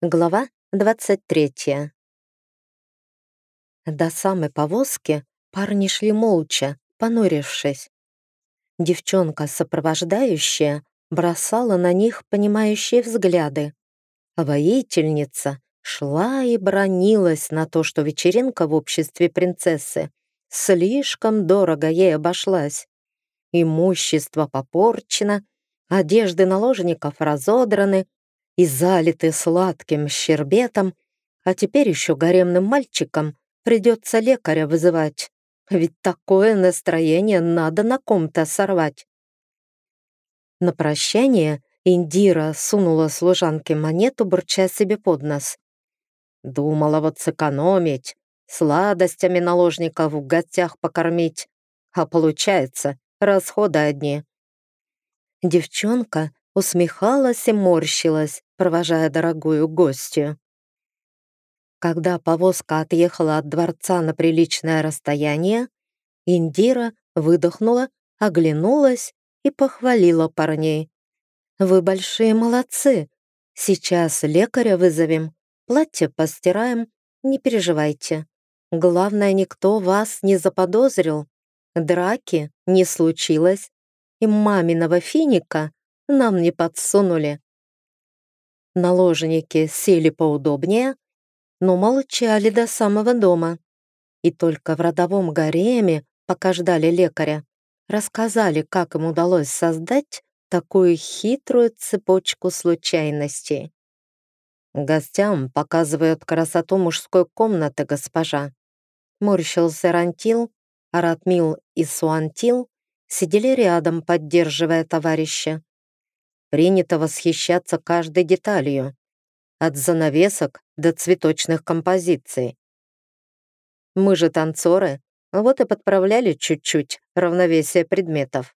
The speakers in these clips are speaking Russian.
Глава 23. До самой повозки парни шли молча, понурившись. Девчонка, сопровождающая, бросала на них понимающие взгляды. Воительница шла и бронилась на то, что вечеринка в обществе принцессы слишком дорого ей обошлась. Имущество попорчено, одежды наложников разодраны, и залиты сладким щербетом, а теперь еще гаремным мальчикам придется лекаря вызывать, ведь такое настроение надо на ком-то сорвать. На прощание Индира сунула служанке монету, бурча себе под нос. Думала вот сэкономить, сладостями наложников в гостях покормить, а получается, расходы одни. Девчонка усмехалась и морщилась, провожая дорогую гостью. Когда повозка отъехала от дворца на приличное расстояние, Индира выдохнула, оглянулась и похвалила парней. «Вы большие молодцы! Сейчас лекаря вызовем, платье постираем, не переживайте. Главное, никто вас не заподозрил, драки не случилось, и маминого финика нам не подсунули. Наложники сели поудобнее, но молчали до самого дома. И только в родовом гареме, пока ждали лекаря, рассказали, как им удалось создать такую хитрую цепочку случайностей. «Гостям показывают красоту мужской комнаты, госпожа». Морщился Рантил, Аратмил и Суантил сидели рядом, поддерживая товарища. Принято восхищаться каждой деталью, от занавесок до цветочных композиций. Мы же танцоры, вот и подправляли чуть-чуть равновесие предметов.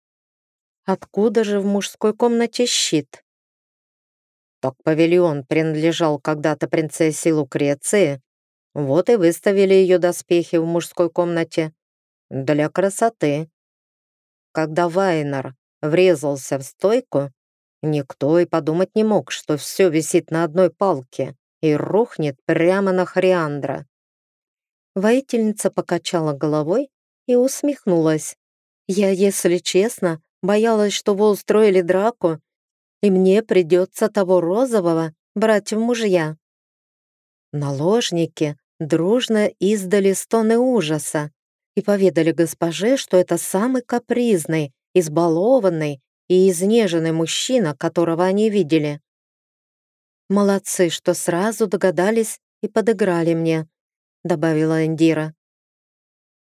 Откуда же в мужской комнате щит? Так павильон принадлежал когда-то принцессе Лукреции, вот и выставили ее доспехи в мужской комнате. Для красоты. Когда Вайнер врезался в стойку, Никто и подумать не мог, что все висит на одной палке и рухнет прямо на Хриандра. Воительница покачала головой и усмехнулась. «Я, если честно, боялась, что вы устроили драку, и мне придется того розового брать в мужья». Наложники дружно издали стоны ужаса и поведали госпоже, что это самый капризный, избалованный и изнеженный мужчина, которого они видели. «Молодцы, что сразу догадались и подыграли мне», добавила Эндира.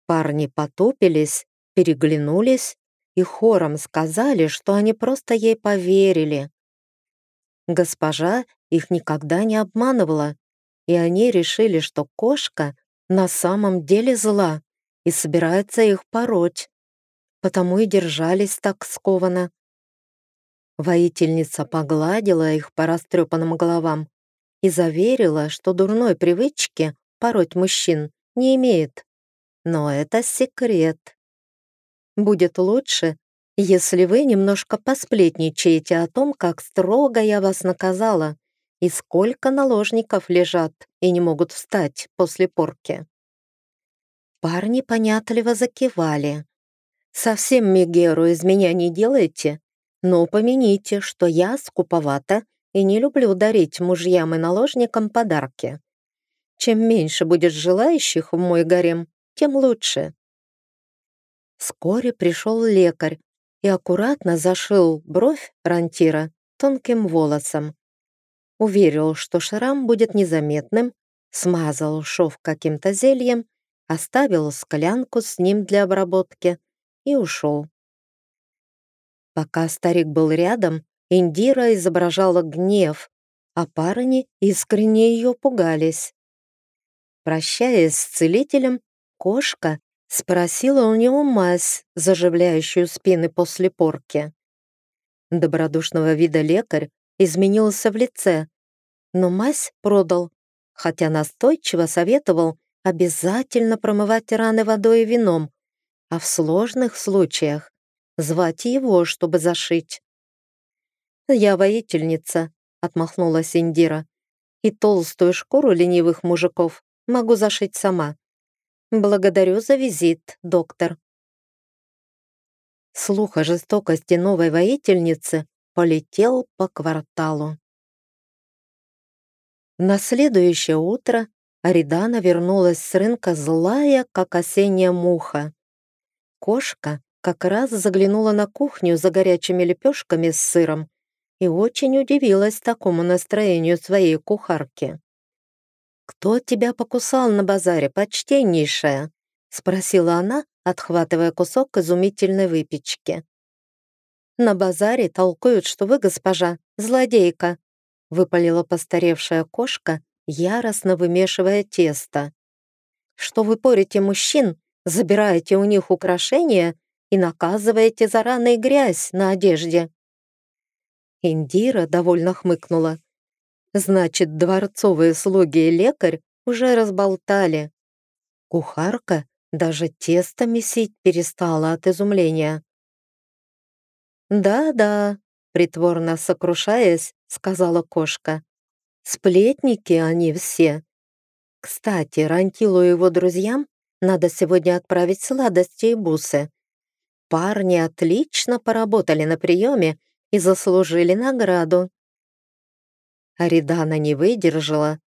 Парни потупились, переглянулись и хором сказали, что они просто ей поверили. Госпожа их никогда не обманывала, и они решили, что кошка на самом деле зла и собирается их пороть, потому и держались так скованно. Воительница погладила их по растрепанным головам и заверила, что дурной привычки пороть мужчин не имеет. Но это секрет. Будет лучше, если вы немножко посплетничаете о том, как строго я вас наказала и сколько наложников лежат и не могут встать после порки. Парни понятливо закивали. «Совсем Мегеру из меня не делайте, но помяните, что я скуповата и не люблю дарить мужьям и наложникам подарки. Чем меньше будет желающих в мой гарем, тем лучше. Вскоре пришел лекарь и аккуратно зашил бровь рантира тонким волосом. Уверил, что шрам будет незаметным, смазал шов каким-то зельем, оставил склянку с ним для обработки и ушел. Пока старик был рядом, Индира изображала гнев, а парни искренне ее пугались. Прощаясь с целителем, кошка спросила у него мазь, заживляющую спины после порки. Добродушного вида лекарь изменился в лице, но мазь продал, хотя настойчиво советовал обязательно промывать раны водой и вином, а в сложных случаях звать его, чтобы зашить. «Я воительница», — отмахнулась Индира. И толстую шкуру ленивых мужиков могу зашить сама. Благодарю за визит, доктор. Слух о жестокости новой воительницы полетел по кварталу. На следующее утро Аридана вернулась с рынка злая, как осенняя муха. Кошка как раз заглянула на кухню за горячими лепешками с сыром и очень удивилась такому настроению своей кухарки. «Кто тебя покусал на базаре, почтеннейшая?» — спросила она, отхватывая кусок изумительной выпечки. «На базаре толкуют, что вы, госпожа, злодейка», — выпалила постаревшая кошка, яростно вымешивая тесто. «Что вы порите мужчин, забираете у них украшения и наказываете за раны и грязь на одежде». Индира довольно хмыкнула. «Значит, дворцовые слуги и лекарь уже разболтали. Кухарка даже тесто месить перестала от изумления. «Да-да», — притворно сокрушаясь, сказала кошка. «Сплетники они все. Кстати, Рантилу и его друзьям надо сегодня отправить сладости и бусы. Парни отлично поработали на приеме и заслужили награду». Аридана не выдержала,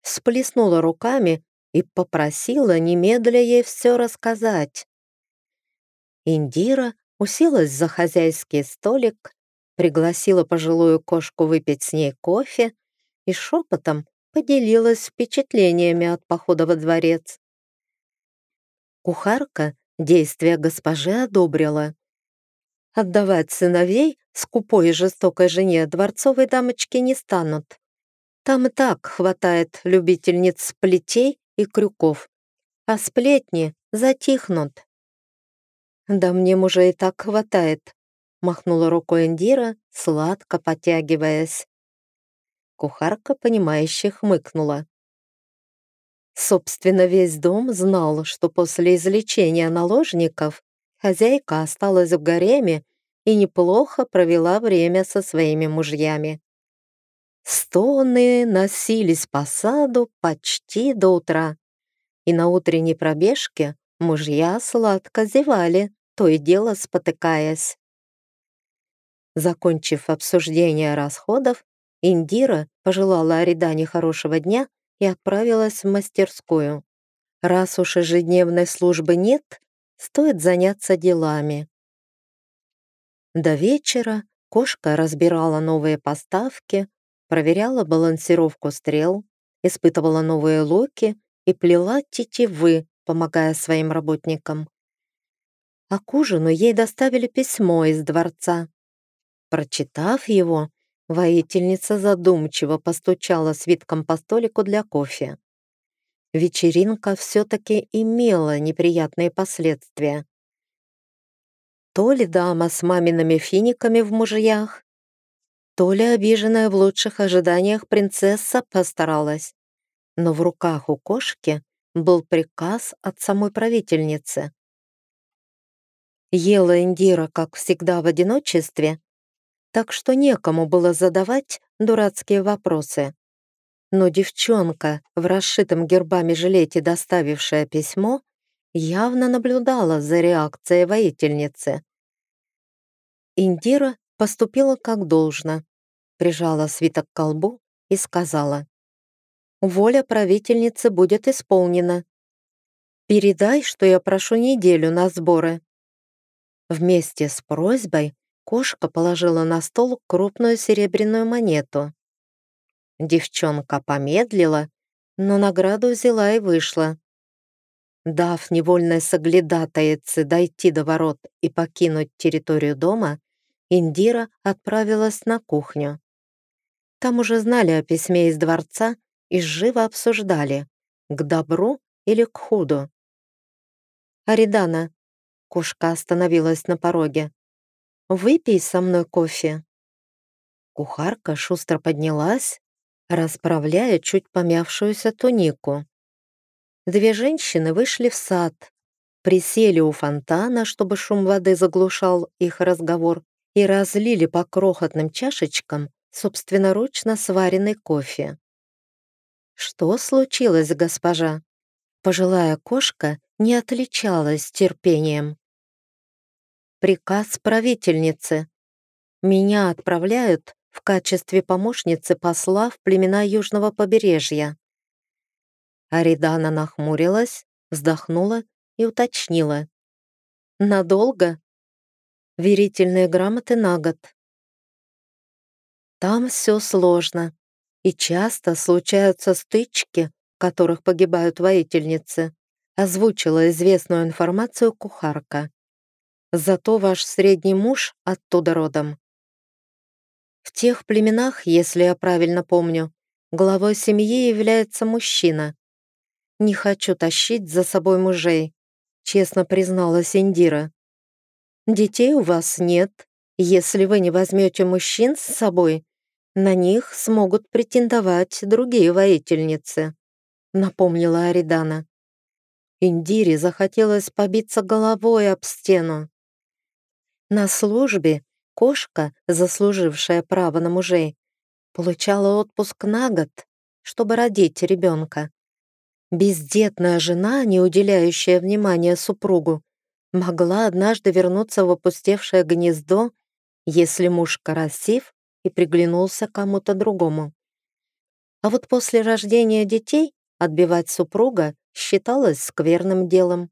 всплеснула руками и попросила немедля ей все рассказать. Индира уселась за хозяйский столик, пригласила пожилую кошку выпить с ней кофе и шепотом поделилась впечатлениями от похода во дворец. Кухарка действия госпожи одобрила. Отдавать сыновей скупой и жестокой жене дворцовой дамочки не станут. Там и так хватает любительниц плетей и крюков, а сплетни затихнут. «Да мне мужа и так хватает», — махнула рукой Индира, сладко потягиваясь. Кухарка, понимающе хмыкнула. Собственно, весь дом знал, что после излечения наложников хозяйка осталась в гареме и неплохо провела время со своими мужьями. Стоны носились по саду почти до утра, и на утренней пробежке мужья сладко зевали, то и дело спотыкаясь. Закончив обсуждение расходов, Индира пожелала Аридане хорошего дня и отправилась в мастерскую. Раз уж ежедневной службы нет, стоит заняться делами. До вечера кошка разбирала новые поставки, проверяла балансировку стрел, испытывала новые луки и плела тетивы, помогая своим работникам. А к ужину ей доставили письмо из дворца. Прочитав его, воительница задумчиво постучала свитком по столику для кофе. Вечеринка все-таки имела неприятные последствия. То ли дама с мамиными финиками в мужьях, то ли обиженная в лучших ожиданиях принцесса постаралась. Но в руках у кошки был приказ от самой правительницы. Ела Индира, как всегда, в одиночестве, так что некому было задавать дурацкие вопросы. Но девчонка, в расшитом гербами жилете доставившая письмо, явно наблюдала за реакцией воительницы. Индира поступила как должно, прижала свиток к колбу и сказала, «Воля правительницы будет исполнена. Передай, что я прошу неделю на сборы». Вместе с просьбой кошка положила на стол крупную серебряную монету. Девчонка помедлила, но награду взяла и вышла. Дав невольной соглядатаице дойти до ворот и покинуть территорию дома, Индира отправилась на кухню. Там уже знали о письме из дворца и живо обсуждали, к добру или к худу. «Аридана», — кошка остановилась на пороге, — «выпей со мной кофе». Кухарка шустро поднялась, расправляя чуть помявшуюся тунику. Две женщины вышли в сад, присели у фонтана, чтобы шум воды заглушал их разговор, и разлили по крохотным чашечкам собственноручно сваренный кофе. «Что случилось, госпожа?» Пожилая кошка не отличалась терпением. «Приказ правительницы. Меня отправляют в качестве помощницы посла в племена Южного побережья». Аридана нахмурилась, вздохнула и уточнила. «Надолго?» «Верительные грамоты на год». «Там все сложно, и часто случаются стычки, в которых погибают воительницы», озвучила известную информацию кухарка. «Зато ваш средний муж оттуда родом». В тех племенах, если я правильно помню, главой семьи является мужчина. Не хочу тащить за собой мужей, честно призналась Индира. Детей у вас нет. Если вы не возьмете мужчин с собой, на них смогут претендовать другие воительницы, напомнила Аридана. Индире захотелось побиться головой об стену. На службе кошка, заслужившая право на мужей, получала отпуск на год, чтобы родить ребенка. Бездетная жена, не уделяющая внимания супругу, могла однажды вернуться в опустевшее гнездо, если муж красив и приглянулся кому-то другому. А вот после рождения детей отбивать супруга считалось скверным делом.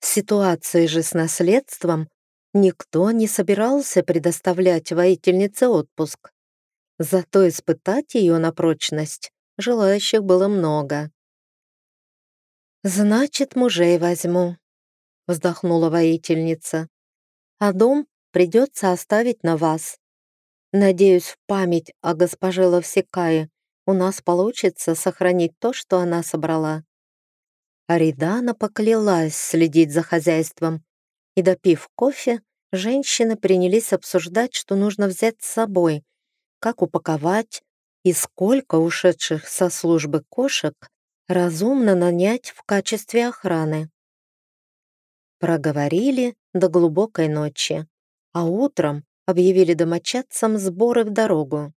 Ситуации же с наследством никто не собирался предоставлять воительнице отпуск. Зато испытать ее на прочность желающих было много. «Значит, мужей возьму», — вздохнула воительница. «А дом придется оставить на вас. Надеюсь, в память о госпоже Лавсекае у нас получится сохранить то, что она собрала». Аридана поклялась следить за хозяйством, и, допив кофе, женщины принялись обсуждать, что нужно взять с собой, как упаковать и сколько ушедших со службы кошек разумно нанять в качестве охраны. Проговорили до глубокой ночи, а утром объявили домочадцам сборы в дорогу.